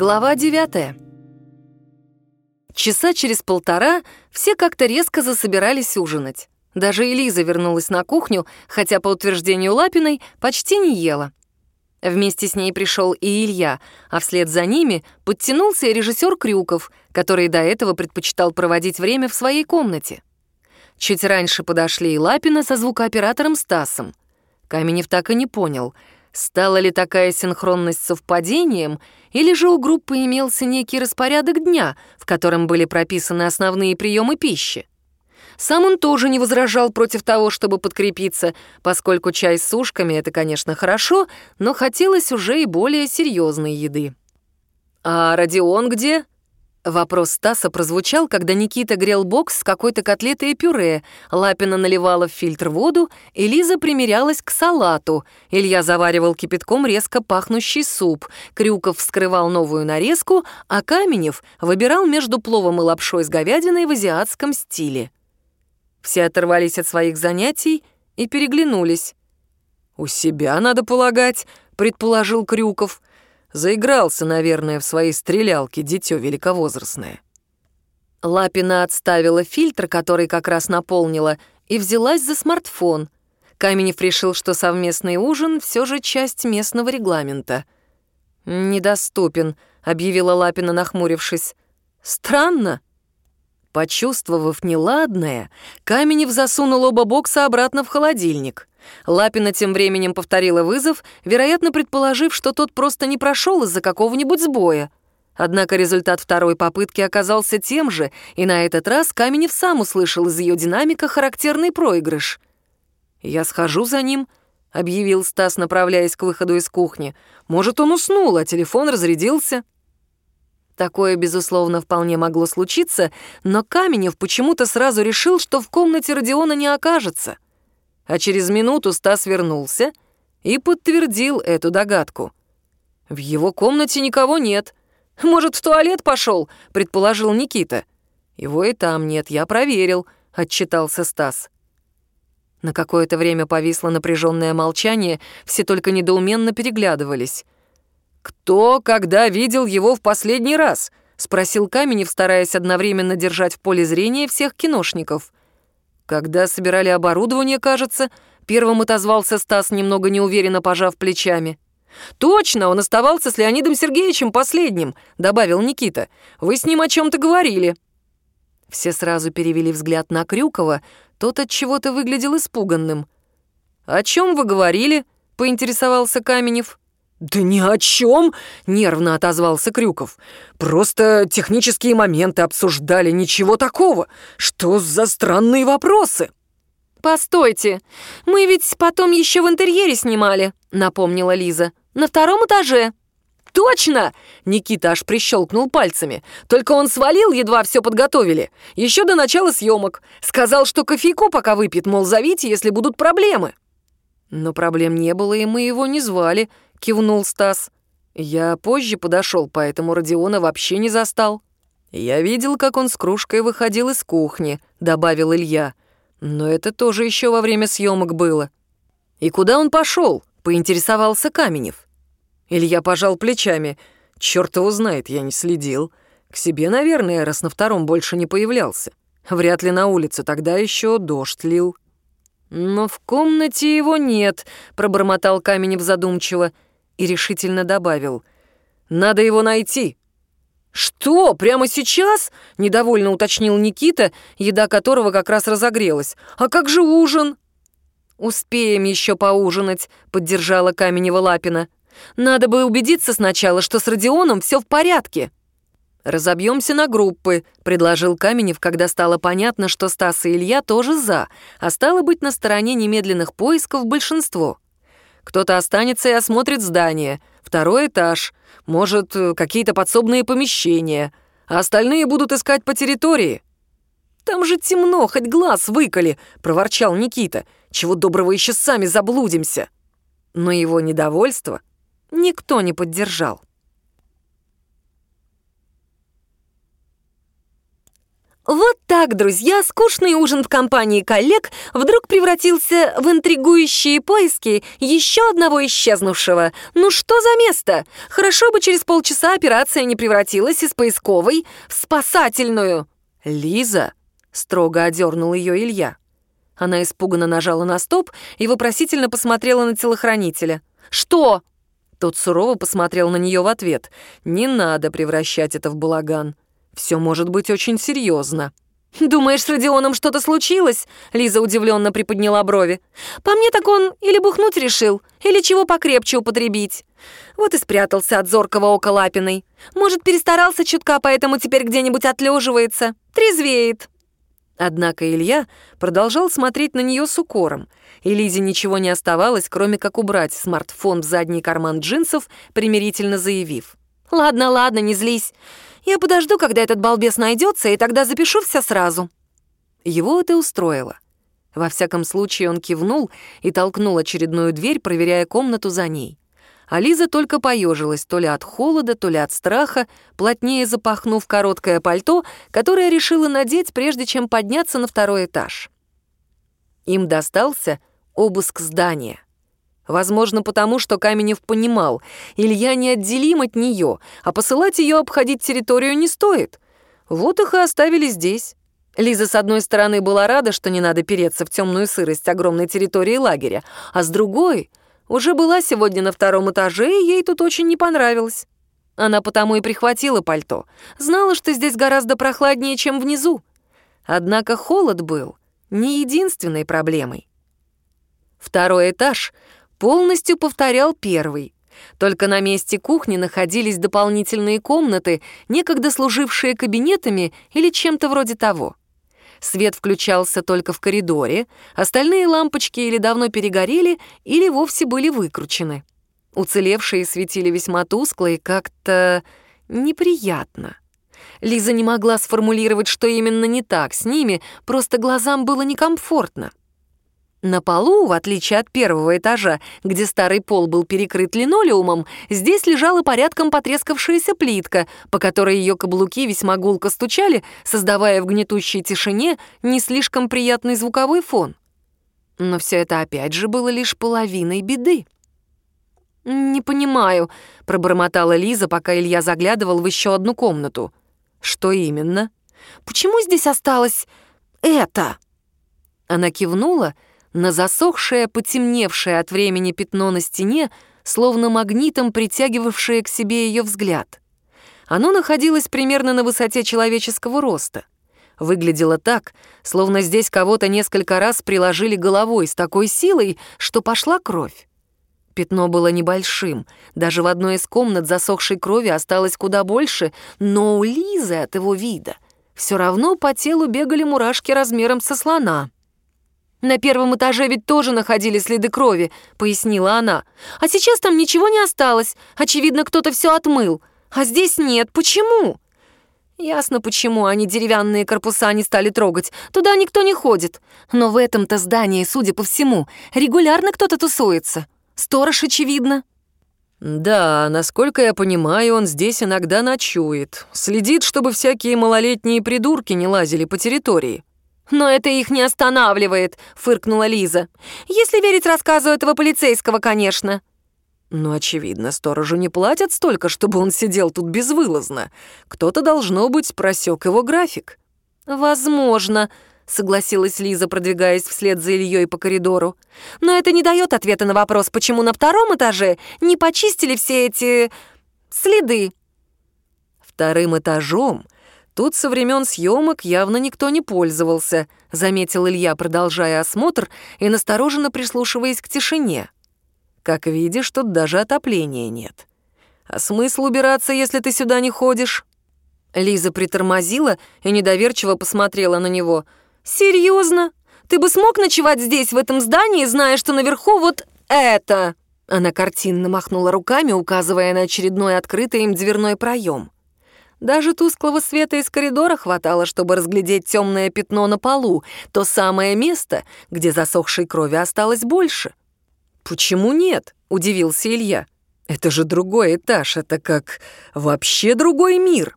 Глава 9 Часа через полтора все как-то резко засобирались ужинать. Даже Элиза вернулась на кухню, хотя, по утверждению Лапиной, почти не ела. Вместе с ней пришел и Илья, а вслед за ними подтянулся и режиссер Крюков, который до этого предпочитал проводить время в своей комнате. Чуть раньше подошли и Лапина со звукооператором Стасом. Каменев так и не понял, стала ли такая синхронность совпадением, или же у группы имелся некий распорядок дня, в котором были прописаны основные приемы пищи. Сам он тоже не возражал против того, чтобы подкрепиться, поскольку чай с сушками — это, конечно, хорошо, но хотелось уже и более серьезной еды. «А Родион где?» Вопрос Стаса прозвучал, когда Никита грел бокс с какой-то котлетой и пюре, Лапина наливала в фильтр воду, и Лиза примерялась к салату. Илья заваривал кипятком резко пахнущий суп, Крюков вскрывал новую нарезку, а Каменев выбирал между пловом и лапшой с говядиной в азиатском стиле. Все оторвались от своих занятий и переглянулись. «У себя, надо полагать», — предположил Крюков. Заигрался, наверное, в своей стрелялке дитё великовозрастное. Лапина отставила фильтр, который как раз наполнила, и взялась за смартфон. Каменев решил, что совместный ужин все же часть местного регламента. «Недоступен», — объявила Лапина, нахмурившись. «Странно». Почувствовав неладное, Каменев засунул оба бокса обратно в холодильник. Лапина тем временем повторила вызов, вероятно, предположив, что тот просто не прошел из-за какого-нибудь сбоя. Однако результат второй попытки оказался тем же, и на этот раз Каменев сам услышал из ее динамика характерный проигрыш. «Я схожу за ним», — объявил Стас, направляясь к выходу из кухни. «Может, он уснул, а телефон разрядился». Такое, безусловно, вполне могло случиться, но Каменев почему-то сразу решил, что в комнате Родиона не окажется. А через минуту Стас вернулся и подтвердил эту догадку. В его комнате никого нет. «Может, в туалет пошел?» — предположил Никита. «Его и там нет, я проверил», — отчитался Стас. На какое-то время повисло напряженное молчание, все только недоуменно переглядывались. «Кто когда видел его в последний раз?» — спросил Каменев, стараясь одновременно держать в поле зрения всех киношников. «Когда собирали оборудование, кажется», — первым отозвался Стас, немного неуверенно пожав плечами. «Точно, он оставался с Леонидом Сергеевичем последним», — добавил Никита. «Вы с ним о чем то говорили». Все сразу перевели взгляд на Крюкова, тот от чего-то выглядел испуганным. «О чем вы говорили?» — поинтересовался Каменев. «Да ни о чем!» — нервно отозвался Крюков. «Просто технические моменты обсуждали, ничего такого. Что за странные вопросы?» «Постойте, мы ведь потом еще в интерьере снимали», — напомнила Лиза. «На втором этаже». «Точно!» — Никита аж прищелкнул пальцами. «Только он свалил, едва все подготовили. Еще до начала съемок. Сказал, что кофейку пока выпьет, мол, зовите, если будут проблемы». Но проблем не было, и мы его не звали —— кивнул Стас. «Я позже подошел, поэтому Родиона вообще не застал». «Я видел, как он с кружкой выходил из кухни», — добавил Илья. «Но это тоже еще во время съемок было». «И куда он пошел?» — поинтересовался Каменев. Илья пожал плечами. «Черт его знает, я не следил. К себе, наверное, раз на втором больше не появлялся. Вряд ли на улице, тогда еще дождь лил». «Но в комнате его нет», — пробормотал Каменев задумчиво и решительно добавил. «Надо его найти». «Что, прямо сейчас?» — недовольно уточнил Никита, еда которого как раз разогрелась. «А как же ужин?» «Успеем еще поужинать», — поддержала Каменева Лапина. «Надо бы убедиться сначала, что с Родионом все в порядке». «Разобьемся на группы», — предложил Каменев, когда стало понятно, что Стас и Илья тоже «за», а стало быть на стороне немедленных поисков большинство. Кто-то останется и осмотрит здание, второй этаж, может, какие-то подсобные помещения, а остальные будут искать по территории. «Там же темно, хоть глаз выколи», — проворчал Никита. «Чего доброго еще сами заблудимся». Но его недовольство никто не поддержал. Вот так, друзья, скучный ужин в компании коллег вдруг превратился в интригующие поиски еще одного исчезнувшего. Ну что за место? Хорошо бы через полчаса операция не превратилась из поисковой в спасательную. «Лиза!» — строго одернул ее Илья. Она испуганно нажала на стоп и вопросительно посмотрела на телохранителя. «Что?» Тот сурово посмотрел на нее в ответ. «Не надо превращать это в балаган. Все может быть очень серьезно. «Думаешь, с Родионом что-то случилось?» Лиза удивленно приподняла брови. «По мне так он или бухнуть решил, или чего покрепче употребить. Вот и спрятался от зоркого ока Лапиной. Может, перестарался чутка, поэтому теперь где-нибудь отлеживается. Трезвеет». Однако Илья продолжал смотреть на нее с укором, и Лизе ничего не оставалось, кроме как убрать смартфон в задний карман джинсов, примирительно заявив. «Ладно, ладно, не злись. Я подожду, когда этот балбес найдется, и тогда запишу все сразу». Его это устроило. Во всяком случае, он кивнул и толкнул очередную дверь, проверяя комнату за ней. А только поежилась то ли от холода, то ли от страха, плотнее запахнув короткое пальто, которое решила надеть, прежде чем подняться на второй этаж. Им достался обыск здания. Возможно, потому что Каменев понимал, Илья неотделим от нее, а посылать ее обходить территорию не стоит. Вот их и оставили здесь. Лиза, с одной стороны, была рада, что не надо переться в темную сырость огромной территории лагеря, а с другой уже была сегодня на втором этаже, и ей тут очень не понравилось. Она потому и прихватила пальто, знала, что здесь гораздо прохладнее, чем внизу. Однако холод был не единственной проблемой. Второй этаж полностью повторял первый. Только на месте кухни находились дополнительные комнаты, некогда служившие кабинетами или чем-то вроде того. Свет включался только в коридоре, остальные лампочки или давно перегорели, или вовсе были выкручены. Уцелевшие светили весьма тускло и как-то неприятно. Лиза не могла сформулировать, что именно не так с ними, просто глазам было некомфортно. На полу, в отличие от первого этажа, где старый пол был перекрыт линолеумом, здесь лежала порядком потрескавшаяся плитка, по которой ее каблуки весьма гулко стучали, создавая в гнетущей тишине не слишком приятный звуковой фон. Но все это опять же было лишь половиной беды. «Не понимаю», — пробормотала Лиза, пока Илья заглядывал в еще одну комнату. «Что именно?» «Почему здесь осталось это?» Она кивнула, — на засохшее, потемневшее от времени пятно на стене, словно магнитом притягивавшее к себе ее взгляд. Оно находилось примерно на высоте человеческого роста. Выглядело так, словно здесь кого-то несколько раз приложили головой с такой силой, что пошла кровь. Пятно было небольшим, даже в одной из комнат засохшей крови осталось куда больше, но у Лизы от его вида все равно по телу бегали мурашки размером со слона. «На первом этаже ведь тоже находили следы крови», — пояснила она. «А сейчас там ничего не осталось. Очевидно, кто-то все отмыл. А здесь нет. Почему?» Ясно, почему они деревянные корпуса не стали трогать. Туда никто не ходит. Но в этом-то здании, судя по всему, регулярно кто-то тусуется. Сторож, очевидно. «Да, насколько я понимаю, он здесь иногда ночует. Следит, чтобы всякие малолетние придурки не лазили по территории. «Но это их не останавливает», — фыркнула Лиза. «Если верить рассказу этого полицейского, конечно». «Ну, очевидно, сторожу не платят столько, чтобы он сидел тут безвылазно. Кто-то, должно быть, просек его график». «Возможно», — согласилась Лиза, продвигаясь вслед за Ильей по коридору. «Но это не дает ответа на вопрос, почему на втором этаже не почистили все эти... следы». «Вторым этажом Тут со времен съемок явно никто не пользовался, заметил Илья, продолжая осмотр и настороженно прислушиваясь к тишине. Как видишь, тут даже отопления нет. А смысл убираться, если ты сюда не ходишь? Лиза притормозила и недоверчиво посмотрела на него. «Серьезно? Ты бы смог ночевать здесь, в этом здании, зная, что наверху вот это?» Она картинно махнула руками, указывая на очередной открытый им дверной проем. Даже тусклого света из коридора хватало, чтобы разглядеть темное пятно на полу, то самое место, где засохшей крови осталось больше. «Почему нет?» — удивился Илья. «Это же другой этаж, это как вообще другой мир».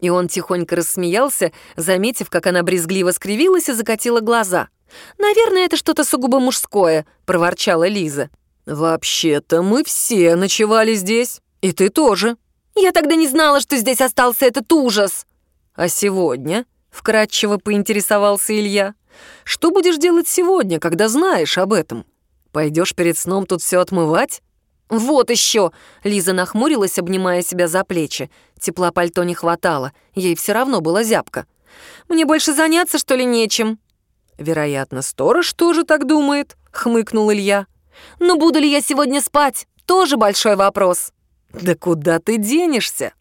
И он тихонько рассмеялся, заметив, как она брезгливо скривилась и закатила глаза. «Наверное, это что-то сугубо мужское», — проворчала Лиза. «Вообще-то мы все ночевали здесь, и ты тоже». «Я тогда не знала, что здесь остался этот ужас». «А сегодня?» — вкратчиво поинтересовался Илья. «Что будешь делать сегодня, когда знаешь об этом? Пойдешь перед сном тут все отмывать?» «Вот еще!» — Лиза нахмурилась, обнимая себя за плечи. Тепла пальто не хватало, ей все равно было зябко. «Мне больше заняться, что ли, нечем?» «Вероятно, сторож тоже так думает», — хмыкнул Илья. «Но буду ли я сегодня спать? Тоже большой вопрос». «Да куда ты денешься?»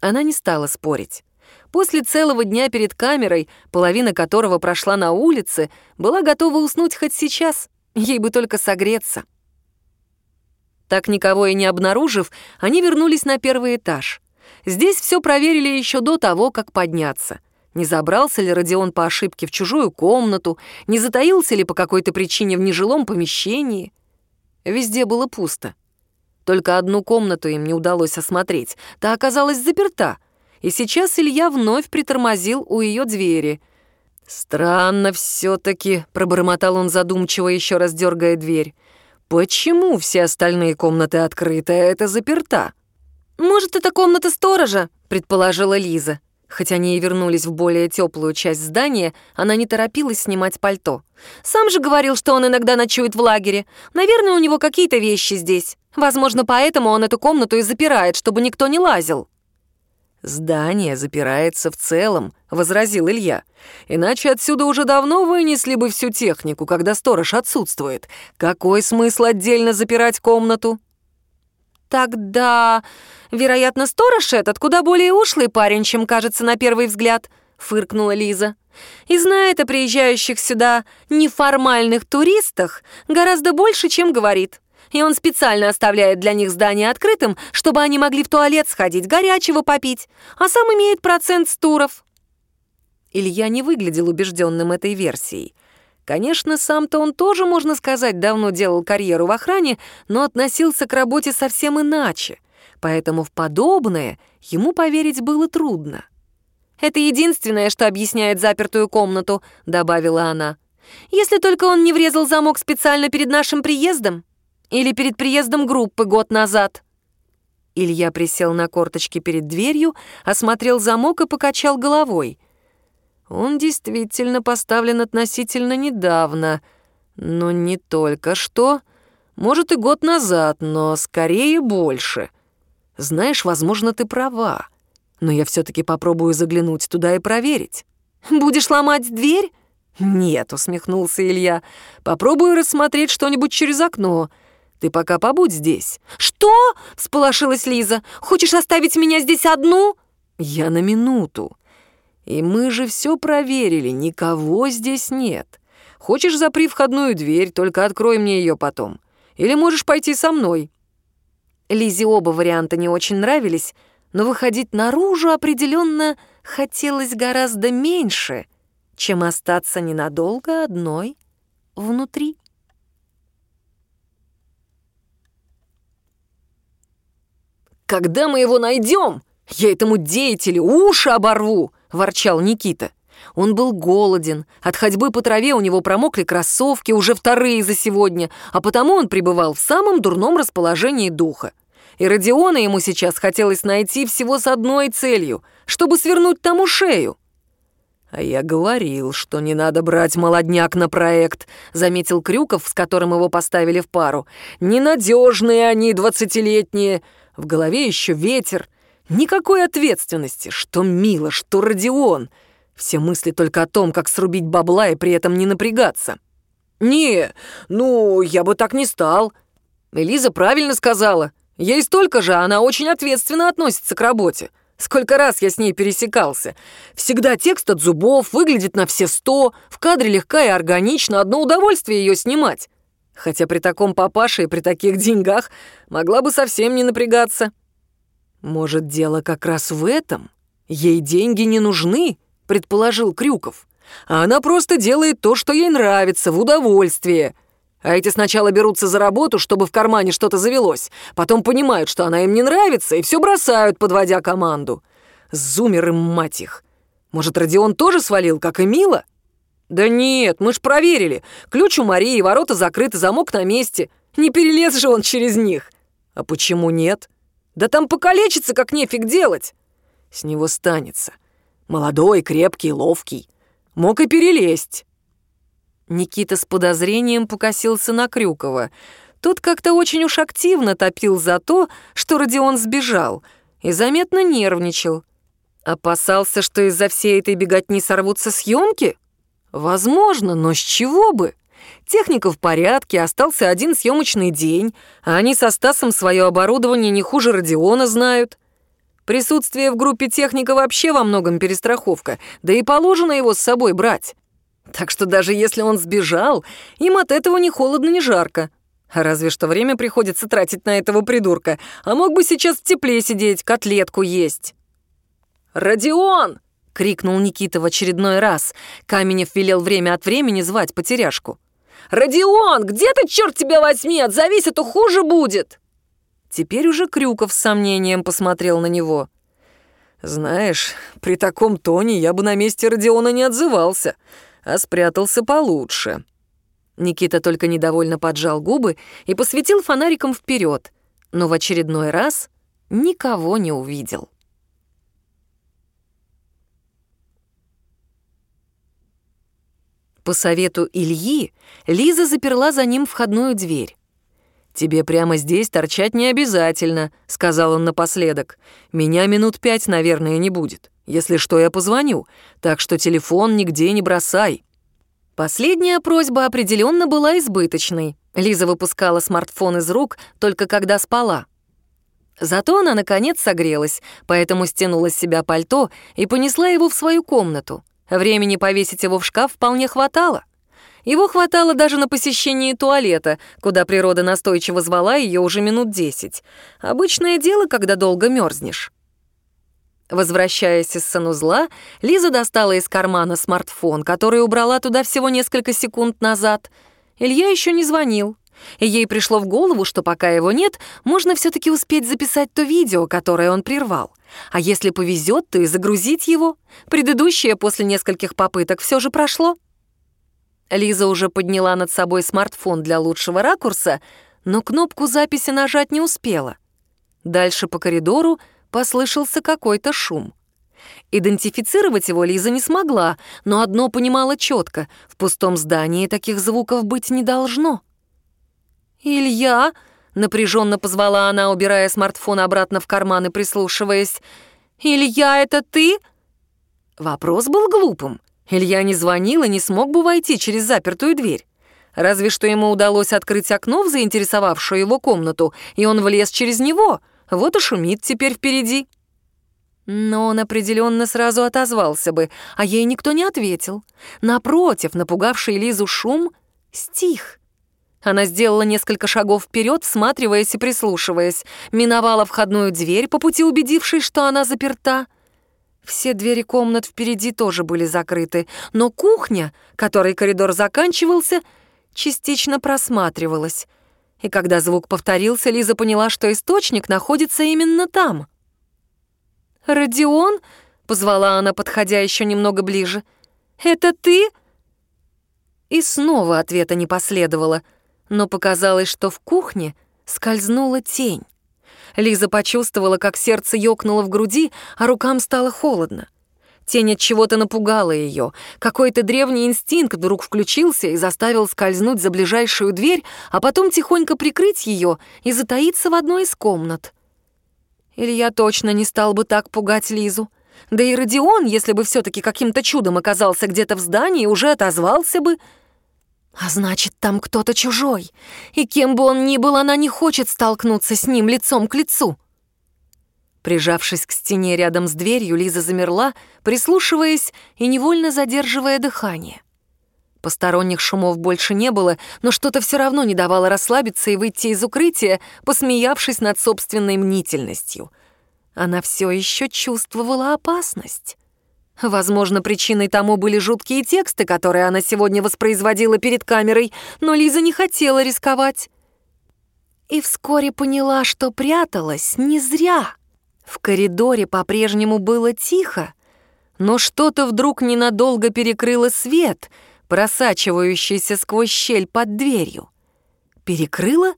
Она не стала спорить. После целого дня перед камерой, половина которого прошла на улице, была готова уснуть хоть сейчас, ей бы только согреться. Так никого и не обнаружив, они вернулись на первый этаж. Здесь все проверили еще до того, как подняться. Не забрался ли Родион по ошибке в чужую комнату, не затаился ли по какой-то причине в нежилом помещении. Везде было пусто. Только одну комнату им не удалось осмотреть, та оказалась заперта, и сейчас Илья вновь притормозил у ее двери. «Странно все-таки», — пробормотал он задумчиво, еще раз дергая дверь. «Почему все остальные комнаты открыты, а это заперта?» «Может, это комната сторожа?» — предположила Лиза. Хотя они и вернулись в более теплую часть здания, она не торопилась снимать пальто. «Сам же говорил, что он иногда ночует в лагере. Наверное, у него какие-то вещи здесь. Возможно, поэтому он эту комнату и запирает, чтобы никто не лазил». «Здание запирается в целом», — возразил Илья. «Иначе отсюда уже давно вынесли бы всю технику, когда сторож отсутствует. Какой смысл отдельно запирать комнату?» «Тогда, вероятно, сторож этот куда более ушлый парень, чем кажется на первый взгляд», — фыркнула Лиза. «И знает о приезжающих сюда неформальных туристах гораздо больше, чем говорит. И он специально оставляет для них здание открытым, чтобы они могли в туалет сходить, горячего попить, а сам имеет процент с туров». Илья не выглядел убежденным этой версией. Конечно, сам-то он тоже, можно сказать, давно делал карьеру в охране, но относился к работе совсем иначе, поэтому в подобное ему поверить было трудно. «Это единственное, что объясняет запертую комнату», — добавила она. «Если только он не врезал замок специально перед нашим приездом или перед приездом группы год назад». Илья присел на корточки перед дверью, осмотрел замок и покачал головой — он действительно поставлен относительно недавно, но не только что. Может, и год назад, но скорее больше. Знаешь, возможно, ты права, но я все таки попробую заглянуть туда и проверить. «Будешь ломать дверь?» «Нет», — усмехнулся Илья. «Попробую рассмотреть что-нибудь через окно. Ты пока побудь здесь». «Что?» — всполошилась Лиза. «Хочешь оставить меня здесь одну?» «Я на минуту. И мы же все проверили, никого здесь нет. Хочешь, запри входную дверь, только открой мне ее потом. Или можешь пойти со мной». Лизе оба варианта не очень нравились, но выходить наружу определенно хотелось гораздо меньше, чем остаться ненадолго одной внутри. «Когда мы его найдем, я этому деятелю уши оборву!» — ворчал Никита. Он был голоден, от ходьбы по траве у него промокли кроссовки, уже вторые за сегодня, а потому он пребывал в самом дурном расположении духа. И Родиона ему сейчас хотелось найти всего с одной целью, чтобы свернуть тому шею. «А я говорил, что не надо брать молодняк на проект», — заметил Крюков, с которым его поставили в пару. «Ненадежные они, двадцатилетние. В голове еще ветер. Никакой ответственности, что Мила, что Родион. Все мысли только о том, как срубить бабла и при этом не напрягаться. «Не, ну, я бы так не стал». Элиза правильно сказала. Ей столько же, она очень ответственно относится к работе. Сколько раз я с ней пересекался. Всегда текст от зубов, выглядит на все сто, в кадре легка и органично, одно удовольствие ее снимать. Хотя при таком папаше и при таких деньгах могла бы совсем не напрягаться. «Может, дело как раз в этом? Ей деньги не нужны», — предположил Крюков. «А она просто делает то, что ей нравится, в удовольствие. А эти сначала берутся за работу, чтобы в кармане что-то завелось, потом понимают, что она им не нравится, и все бросают, подводя команду. Зумеры, мать их! Может, Родион тоже свалил, как и Мила? Да нет, мы ж проверили. Ключ у Марии, ворота закрыты, замок на месте. Не перелез же он через них. А почему нет? Да там покалечится, как нефиг делать. С него станется. Молодой, крепкий, ловкий. Мог и перелезть. Никита с подозрением покосился на Крюкова. Тот как-то очень уж активно топил за то, что Родион сбежал, и заметно нервничал. Опасался, что из-за всей этой беготни сорвутся съемки? Возможно, но с чего бы? Техника в порядке, остался один съемочный день, а они со Стасом свое оборудование не хуже Родиона знают. Присутствие в группе техника вообще во многом перестраховка, да и положено его с собой брать. Так что даже если он сбежал, им от этого ни холодно, ни жарко. Разве что время приходится тратить на этого придурка, а мог бы сейчас в тепле сидеть, котлетку есть. «Родион!» — крикнул Никита в очередной раз. Каменев велел время от времени звать потеряшку. «Родион, где ты, черт тебя возьми? Отзовись, а то хуже будет!» Теперь уже Крюков с сомнением посмотрел на него. «Знаешь, при таком тоне я бы на месте Родиона не отзывался, а спрятался получше». Никита только недовольно поджал губы и посветил фонариком вперед, но в очередной раз никого не увидел. По совету Ильи Лиза заперла за ним входную дверь. «Тебе прямо здесь торчать не обязательно», — сказал он напоследок. «Меня минут пять, наверное, не будет. Если что, я позвоню, так что телефон нигде не бросай». Последняя просьба определенно была избыточной. Лиза выпускала смартфон из рук только когда спала. Зато она, наконец, согрелась, поэтому стянула с себя пальто и понесла его в свою комнату. Времени повесить его в шкаф вполне хватало. Его хватало даже на посещение туалета, куда природа настойчиво звала ее уже минут десять. Обычное дело, когда долго мерзнешь. Возвращаясь из санузла, Лиза достала из кармана смартфон, который убрала туда всего несколько секунд назад. Илья еще не звонил. И ей пришло в голову, что пока его нет, можно все таки успеть записать то видео, которое он прервал. А если повезет, то и загрузить его. Предыдущее после нескольких попыток все же прошло. Лиза уже подняла над собой смартфон для лучшего ракурса, но кнопку записи нажать не успела. Дальше по коридору послышался какой-то шум. Идентифицировать его Лиза не смогла, но одно понимала четко — в пустом здании таких звуков быть не должно. «Илья!» — напряженно позвала она, убирая смартфон обратно в карман и прислушиваясь. «Илья, это ты?» Вопрос был глупым. Илья не звонил и не смог бы войти через запертую дверь. Разве что ему удалось открыть окно в заинтересовавшую его комнату, и он влез через него. Вот и шумит теперь впереди. Но он определенно сразу отозвался бы, а ей никто не ответил. Напротив, напугавший Лизу шум стих. Она сделала несколько шагов вперед, всматриваясь и прислушиваясь, миновала входную дверь, по пути убедившись, что она заперта. Все двери комнат впереди тоже были закрыты, но кухня, которой коридор заканчивался, частично просматривалась. И когда звук повторился, Лиза поняла, что источник находится именно там. «Родион?» — позвала она, подходя еще немного ближе. «Это ты?» И снова ответа не последовало — но показалось, что в кухне скользнула тень. Лиза почувствовала, как сердце ёкнуло в груди, а рукам стало холодно. Тень от чего-то напугала ее. Какой-то древний инстинкт вдруг включился и заставил скользнуть за ближайшую дверь, а потом тихонько прикрыть ее и затаиться в одной из комнат. Илья точно не стал бы так пугать Лизу. Да и Родион, если бы все таки каким-то чудом оказался где-то в здании, уже отозвался бы — а значит, там кто-то чужой. И кем бы он ни был, она не хочет столкнуться с ним лицом к лицу. Прижавшись к стене рядом с дверью, Лиза замерла, прислушиваясь и невольно задерживая дыхание. Посторонних шумов больше не было, но что-то все равно не давало расслабиться и выйти из укрытия, посмеявшись над собственной мнительностью. Она все еще чувствовала опасность. Возможно, причиной тому были жуткие тексты, которые она сегодня воспроизводила перед камерой, но Лиза не хотела рисковать. И вскоре поняла, что пряталась не зря. В коридоре по-прежнему было тихо, но что-то вдруг ненадолго перекрыло свет, просачивающийся сквозь щель под дверью. Перекрыло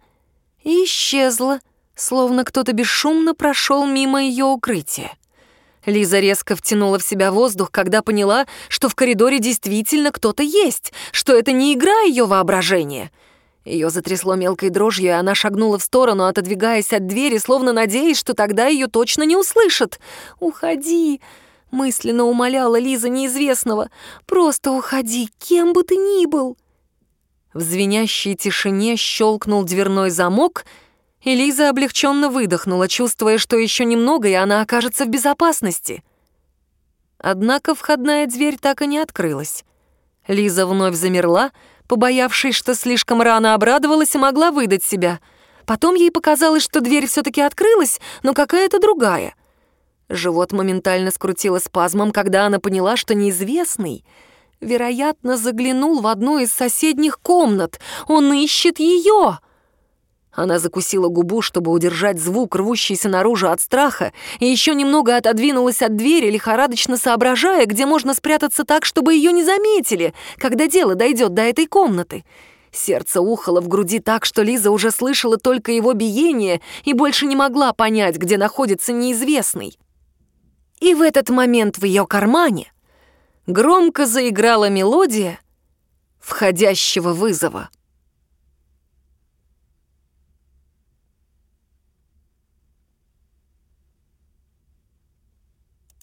и исчезло, словно кто-то бесшумно прошел мимо ее укрытия. Лиза резко втянула в себя воздух, когда поняла, что в коридоре действительно кто-то есть, что это не игра ее воображения. Ее затрясло мелкой дрожью, и она шагнула в сторону, отодвигаясь от двери, словно надеясь, что тогда ее точно не услышат. «Уходи!» — мысленно умоляла Лиза неизвестного. «Просто уходи, кем бы ты ни был!» В звенящей тишине щелкнул дверной замок — и Лиза облегченно выдохнула, чувствуя, что еще немного, и она окажется в безопасности. Однако входная дверь так и не открылась. Лиза вновь замерла, побоявшись, что слишком рано обрадовалась и могла выдать себя. Потом ей показалось, что дверь все таки открылась, но какая-то другая. Живот моментально скрутило спазмом, когда она поняла, что неизвестный, вероятно, заглянул в одну из соседних комнат. Он ищет ее. Она закусила губу, чтобы удержать звук, рвущийся наружу от страха, и еще немного отодвинулась от двери, лихорадочно соображая, где можно спрятаться так, чтобы ее не заметили, когда дело дойдет до этой комнаты. Сердце ухало в груди так, что Лиза уже слышала только его биение и больше не могла понять, где находится неизвестный. И в этот момент в ее кармане громко заиграла мелодия входящего вызова.